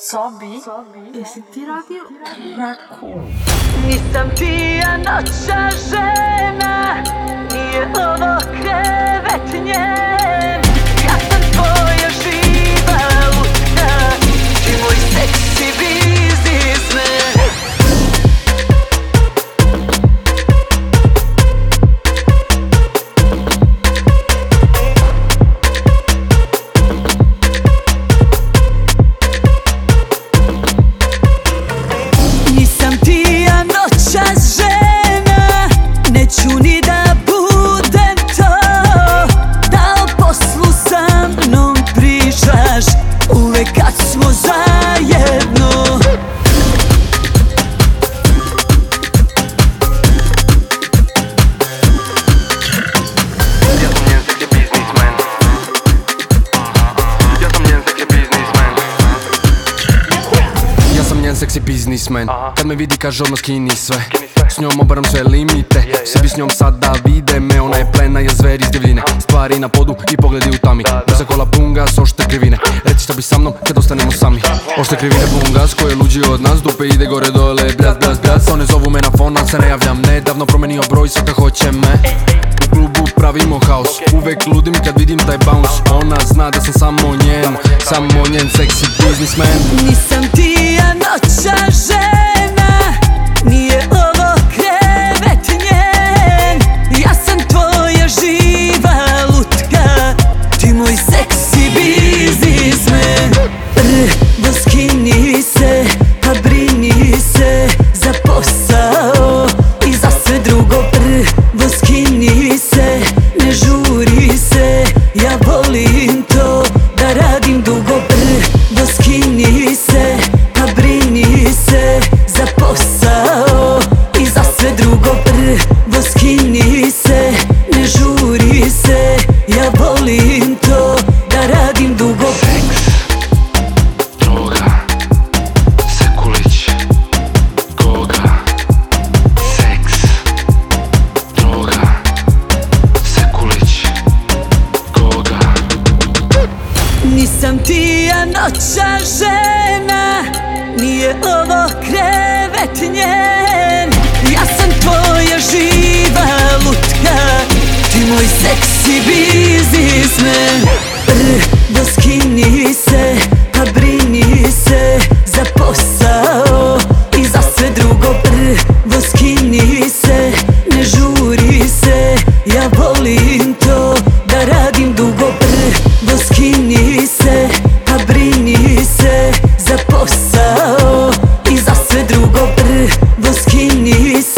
Sobi, jesi ti radio raku? Nisam ti ja noća kad smo zajedno. Ja sam njen seksi biznismen. Ja Ja Kad me vidi kaže odmah skini sve. S njom obaram sve limite. Sebi s njom sad da vide me Ona je plena, je zver iz divljine. Stvari na podu i pogledi u tami Brza kola punga s ošte krivine šta bi sa mnom kad ostanemo sami? Ošte krivine pungas koje je luđi od nas Dupe ide gore dole, bljaz, bljaz, bljaz One zovu me na fon, al se ne javljam Nedavno promenio broj, svaka hoće me. U klubu pravimo haos Uvek ludim kad vidim taj bounce. Ona zna da sam samo njen Samo njen seksi biznismen. Nisam ti ja Nisam ti ja noća žena Nije ovo krevet njen. Ja sam tvoja živa lutka Ti moj seksi biznismen. Brdo skini se Pa brini se Za posao I za sve drugo. Brdo skini se Ne žuri se Ja volim to Da radim dugo. Brdo skini se brini se za posao I za sve drugo brdo skini se.